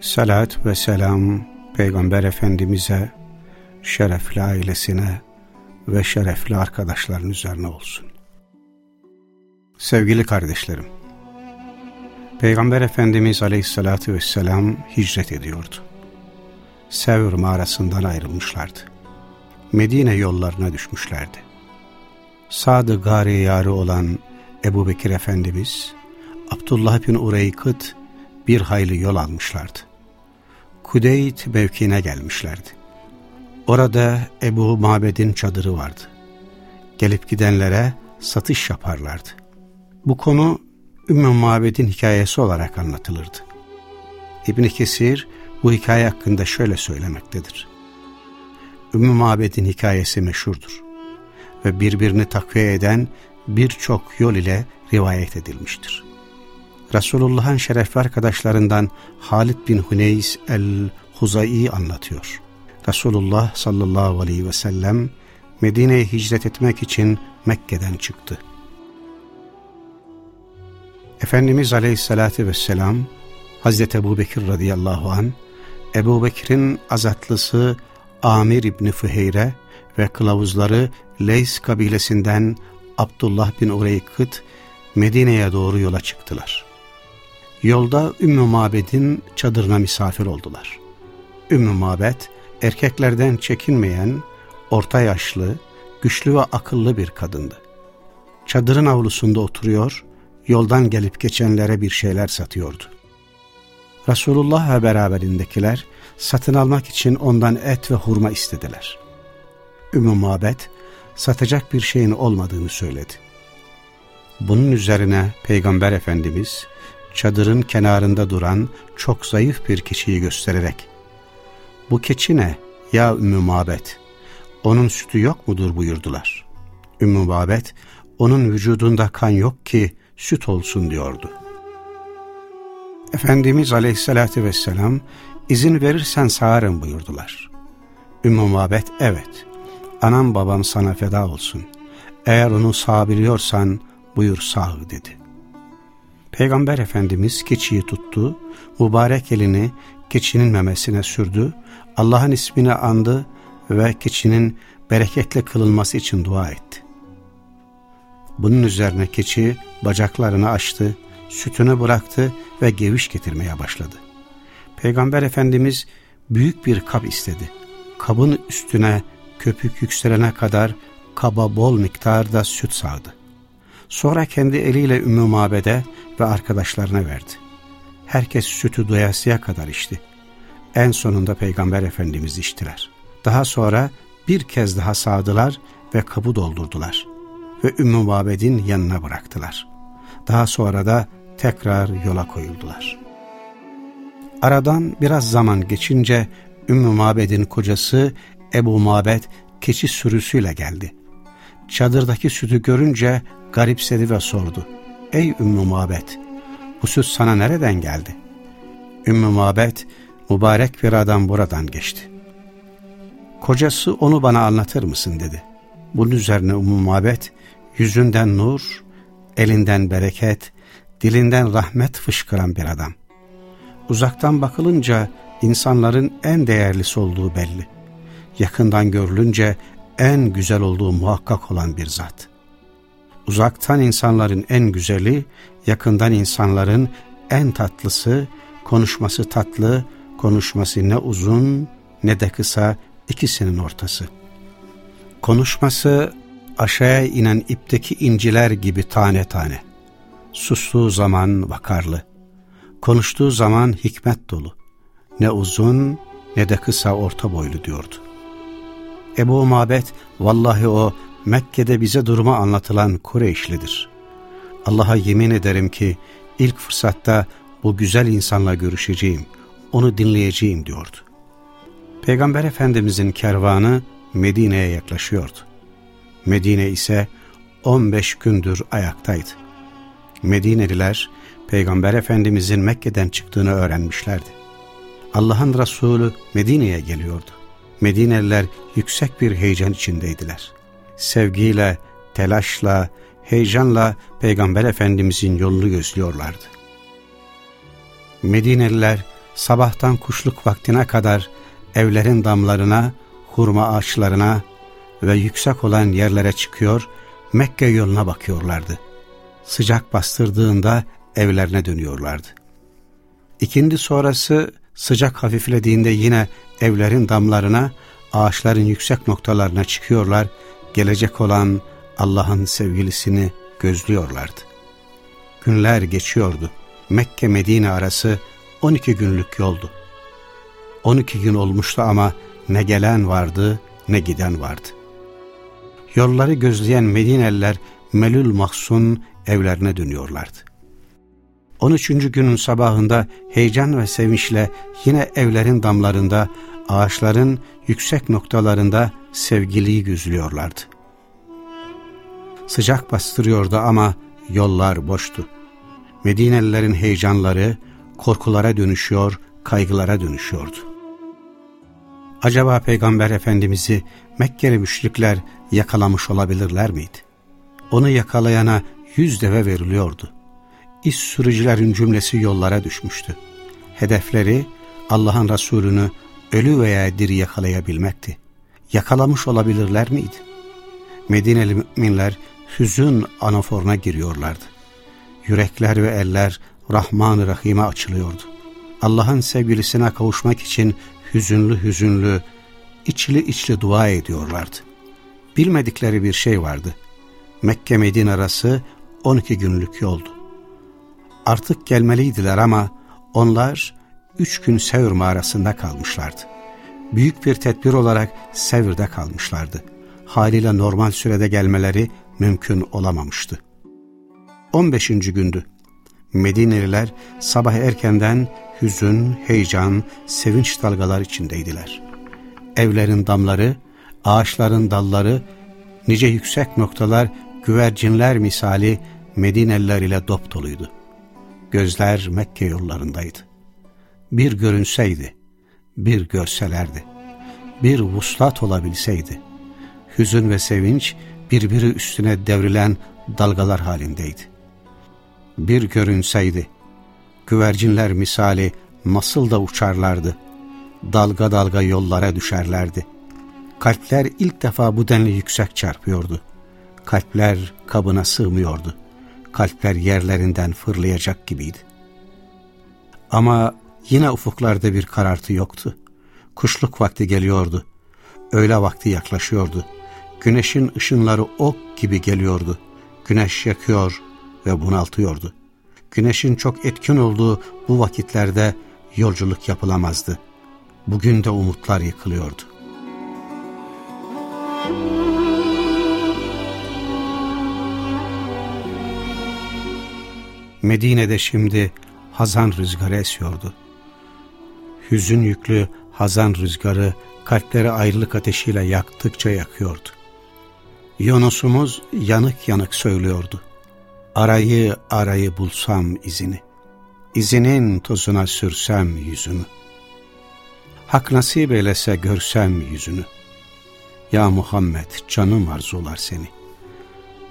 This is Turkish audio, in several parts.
Salat ve selam Peygamber Efendimiz'e, şerefli ailesine ve şerefli arkadaşların üzerine olsun. Sevgili kardeşlerim, Peygamber Efendimiz Aleyhisselatü Vesselam hicret ediyordu. Sevr mağarasından ayrılmışlardı. Medine yollarına düşmüşlerdi. Sadı gari yarı olan Ebu Bekir Efendimiz, Abdullah bin Ureykıt bir hayli yol almışlardı. Kudeyt mevkine gelmişlerdi. Orada Ebu Mabed'in çadırı vardı. Gelip gidenlere satış yaparlardı. Bu konu Ümmü Mabed'in hikayesi olarak anlatılırdı. ibn Kesir bu hikaye hakkında şöyle söylemektedir. Ümmü Mabed'in hikayesi meşhurdur ve birbirini takviye eden birçok yol ile rivayet edilmiştir. Resulullah'ın şerefli arkadaşlarından Halid bin Huneys el-Huzai'yi anlatıyor. Resulullah sallallahu aleyhi ve sellem Medine'ye hicret etmek için Mekke'den çıktı. Efendimiz aleyhissalatü vesselam Hazreti Ebu Bekir radıyallahu an Ebu Bekir'in azatlısı Amir İbni Füheyre ve kılavuzları Leys kabilesinden Abdullah bin Ureykıt Medine'ye doğru yola çıktılar. Yolda Ümmü Mabed'in çadırına misafir oldular. Ümmü Mabed erkeklerden çekinmeyen, orta yaşlı, güçlü ve akıllı bir kadındı. Çadırın avlusunda oturuyor, yoldan gelip geçenlere bir şeyler satıyordu. Resulullah ve beraberindekiler satın almak için ondan et ve hurma istediler. Ümmü Mabed satacak bir şeyin olmadığını söyledi. Bunun üzerine Peygamber Efendimiz çadırın kenarında duran çok zayıf bir keçiyi göstererek ''Bu keçi ne ya Ümmü Mabet? Onun sütü yok mudur?'' buyurdular. Ümmü Mabet ''Onun vücudunda kan yok ki süt olsun.'' diyordu. Efendimiz Aleyhisselatü Vesselam izin verirsen sağarım buyurdular. Ümmü Mabet evet anam babam sana feda olsun. Eğer onu sağabiliyorsan buyur sağ dedi. Peygamber Efendimiz keçiyi tuttu, mübarek elini keçinin memesine sürdü, Allah'ın ismini andı ve keçinin bereketle kılınması için dua etti. Bunun üzerine keçi bacaklarını açtı, sütünü bıraktı ve geviş getirmeye başladı. Peygamber Efendimiz büyük bir kap istedi. Kabın üstüne köpük yükselene kadar kaba bol miktarda süt sağdı. Sonra kendi eliyle Ümmü Mabed'e ve arkadaşlarına verdi. Herkes sütü doyasıya kadar içti. En sonunda Peygamber Efendimiz içtiler. Daha sonra bir kez daha sağdılar ve kabı doldurdular. Ve Ümmü Mabed'in yanına bıraktılar. Daha sonra da tekrar yola koyuldular. Aradan biraz zaman geçince Ümmü Mabed'in kocası Ebu Mabed keçi sürüsüyle geldi. Çadırdaki sütü görünce garipsedi ve sordu. Ey Ümmü Mabed, bu süt sana nereden geldi? Ümmü Mabed, mübarek bir adam buradan geçti. Kocası onu bana anlatır mısın dedi. Bunun üzerine Ümmü Mabed, yüzünden nur, elinden bereket, dilinden rahmet fışkıran bir adam. Uzaktan bakılınca insanların en değerlisi olduğu belli. Yakından görülünce en güzel olduğu muhakkak olan bir zat. Uzaktan insanların en güzeli, yakından insanların en tatlısı, konuşması tatlı, konuşması ne uzun ne de kısa, ikisinin ortası. Konuşması aşağıya inen ipteki inciler gibi tane tane. Sustuğu zaman vakarlı, konuştuğu zaman hikmet dolu. Ne uzun ne de kısa orta boylu diyordu. Ebu Mabet, vallahi o Mekke'de bize durumu anlatılan Kureyşlidir. Allah'a yemin ederim ki ilk fırsatta bu güzel insanla görüşeceğim, onu dinleyeceğim diyordu. Peygamber Efendimizin kervanı Medine'ye yaklaşıyordu. Medine ise 15 gündür ayaktaydı. Medineliler Peygamber Efendimizin Mekke'den çıktığını öğrenmişlerdi. Allah'ın Resulü Medine'ye geliyordu. Medineliler yüksek bir heyecan içindeydiler. Sevgiyle, telaşla, heyecanla Peygamber Efendimizin yolunu gözlüyorlardı. Medineliler sabahtan kuşluk vaktine kadar evlerin damlarına, hurma ağaçlarına ve yüksek olan yerlere çıkıyor, Mekke yoluna bakıyorlardı. Sıcak bastırdığında evlerine dönüyorlardı. İkindi sonrası sıcak hafiflediğinde yine evlerin damlarına, ağaçların yüksek noktalarına çıkıyorlar, gelecek olan Allah'ın sevgilisini gözlüyorlardı. Günler geçiyordu. Mekke-Medine arası 12 günlük yoldu. 12 gün olmuştu ama ne gelen vardı ne giden vardı. Yolları gözleyen Medineliler melül mahzun evlerine dönüyorlardı. 13. günün sabahında heyecan ve sevinçle yine evlerin damlarında, ağaçların yüksek noktalarında sevgiliyi gözlüyorlardı. Sıcak bastırıyordu ama yollar boştu. Medinelilerin heyecanları korkulara dönüşüyor, kaygılara dönüşüyordu. Acaba Peygamber Efendimiz'i Mekkeli müşrikler yakalamış olabilirler miydi? Onu yakalayana yüz deve veriliyordu. İş sürücülerin cümlesi yollara düşmüştü. Hedefleri Allah'ın Resulünü ölü veya diri yakalayabilmekti. Yakalamış olabilirler miydi? Medineli müminler hüzün anaforuna giriyorlardı. Yürekler ve eller Rahman-ı Rahim'e açılıyordu. Allah'ın sevgilisine kavuşmak için hüzünlü hüzünlü, içli içli dua ediyorlardı. Bilmedikleri bir şey vardı. Mekke-Medine arası 12 günlük yoldu. Artık gelmeliydiler ama onlar üç gün Sevr mağarasında kalmışlardı. Büyük bir tedbir olarak Sevr'de kalmışlardı. Haliyle normal sürede gelmeleri mümkün olamamıştı. 15. gündü. Medineliler sabah erkenden hüzün, heyecan, sevinç dalgalar içindeydiler. Evlerin damları, ağaçların dalları, nice yüksek noktalar güvercinler misali Medineliler ile dop doluydu. Gözler Mekke yollarındaydı. Bir görünseydi, bir görselerdi, bir vuslat olabilseydi, hüzün ve sevinç birbiri üstüne devrilen dalgalar halindeydi. Bir görünseydi, güvercinler misali nasıl da uçarlardı, dalga dalga yollara düşerlerdi. Kalpler ilk defa bu denli yüksek çarpıyordu. Kalpler kabına sığmıyordu. Kalpler yerlerinden fırlayacak gibiydi. Ama yine ufuklarda bir karartı yoktu. Kuşluk vakti geliyordu. Öğle vakti yaklaşıyordu. Güneşin ışınları ok gibi geliyordu. Güneş yakıyor ve bunaltıyordu. Güneşin çok etkin olduğu bu vakitlerde yolculuk yapılamazdı. Bugün de umutlar yıkılıyordu. Medine'de şimdi hazan rüzgarı esiyordu. Hüzün yüklü hazan rüzgarı kalpleri ayrılık ateşiyle yaktıkça yakıyordu. Yunus'umuz yanık yanık söylüyordu. Arayı arayı bulsam izini, izinin tozuna sürsem yüzümü. Hak nasip eylese görsem yüzünü. Ya Muhammed canım arzular seni.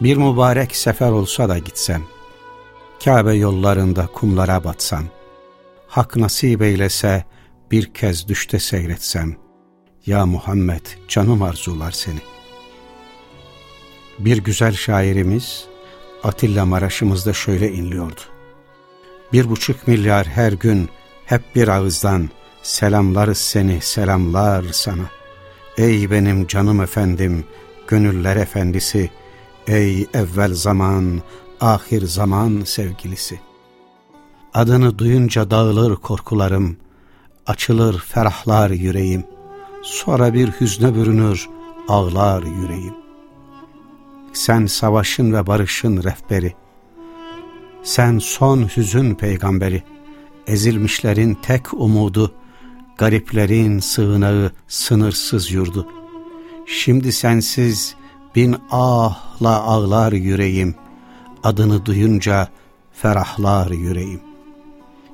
Bir mübarek sefer olsa da gitsem, Kabe yollarında kumlara batsam, Hak nasip eylese bir kez düşte seyretsem, Ya Muhammed canım arzular seni. Bir güzel şairimiz, Atilla Maraş'ımızda şöyle inliyordu. Bir buçuk milyar her gün hep bir ağızdan selamlarız seni selamlar sana. Ey benim canım efendim, gönüller efendisi, ey evvel zaman, ahir zaman sevgilisi. Adını duyunca dağılır korkularım, açılır ferahlar yüreğim, sonra bir hüzne bürünür, ağlar yüreğim. Sen savaşın ve barışın rehberi. Sen son hüzün peygamberi. ezilmişlerin tek umudu, gariplerin sığınağı sınırsız yurdu. Şimdi sensiz bin ahla ağlar yüreğim, adını duyunca ferahlar yüreğim.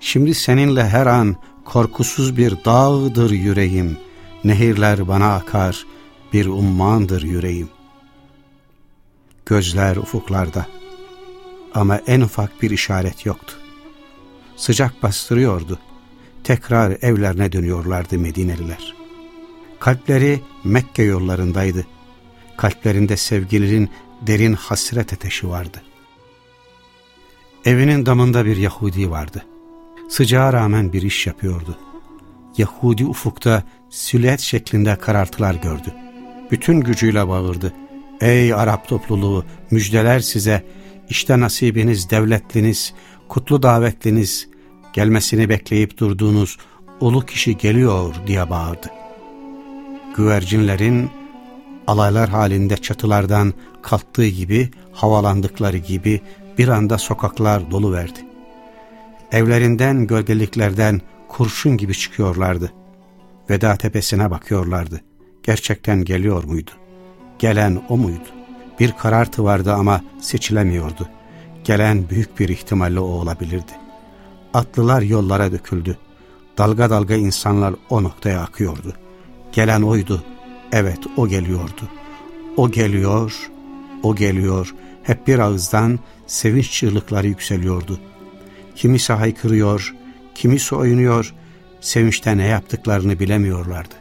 Şimdi seninle her an korkusuz bir dağdır yüreğim, nehirler bana akar, bir ummandır yüreğim. Gözler ufuklarda ama en ufak bir işaret yoktu. Sıcak bastırıyordu. Tekrar evlerine dönüyorlardı Medineliler. Kalpleri Mekke yollarındaydı. Kalplerinde sevgililerin derin hasret ateşi vardı. Evinin damında bir Yahudi vardı. Sıcağa rağmen bir iş yapıyordu. Yahudi ufukta silüet şeklinde karartılar gördü. Bütün gücüyle bağırdı. Ey Arap topluluğu müjdeler size, işte nasibiniz devletliniz, kutlu davetliniz, gelmesini bekleyip durduğunuz ulu kişi geliyor diye bağırdı. Güvercinlerin alaylar halinde çatılardan kalktığı gibi, havalandıkları gibi bir anda sokaklar dolu verdi. Evlerinden, gölgeliklerden kurşun gibi çıkıyorlardı. Veda tepesine bakıyorlardı. Gerçekten geliyor muydu? Gelen o muydu? Bir karartı vardı ama seçilemiyordu. Gelen büyük bir ihtimalle o olabilirdi. Atlılar yollara döküldü. Dalga dalga insanlar o noktaya akıyordu. Gelen oydu. Evet o geliyordu. O geliyor, o geliyor. Hep bir ağızdan sevinç çığlıkları yükseliyordu. Kimisi haykırıyor, kimisi oynuyor, sevinçten ne yaptıklarını bilemiyorlardı.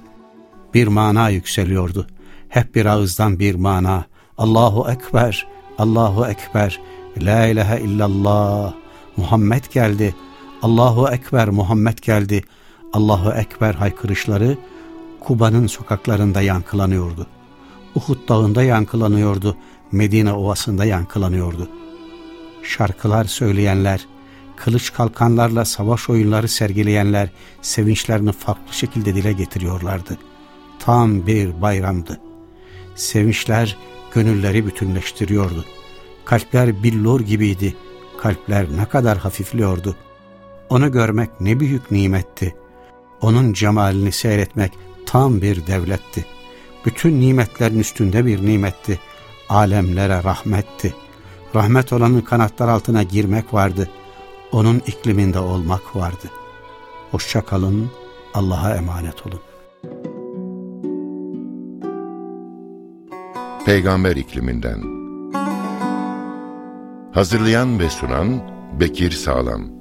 Bir mana yükseliyordu. Hep bir ağızdan bir mana. Allahu Ekber, Allahu Ekber, La ilahe illallah, Muhammed geldi, Allahu Ekber, Muhammed geldi, Allahu Ekber haykırışları Kuba'nın sokaklarında yankılanıyordu. Uhud dağında yankılanıyordu, Medine ovasında yankılanıyordu. Şarkılar söyleyenler, kılıç kalkanlarla savaş oyunları sergileyenler sevinçlerini farklı şekilde dile getiriyorlardı. Tam bir bayramdı. Sevinçler gönülleri bütünleştiriyordu. Kalpler billur gibiydi. Kalpler ne kadar hafifliyordu. Onu görmek ne büyük nimetti. Onun cemalini seyretmek tam bir devletti. Bütün nimetlerin üstünde bir nimetti. Alemlere rahmetti. Rahmet olanın kanatlar altına girmek vardı. Onun ikliminde olmak vardı. Hoşça kalın, Allah'a emanet olun. Peygamber ikliminden Hazırlayan ve sunan Bekir Sağlam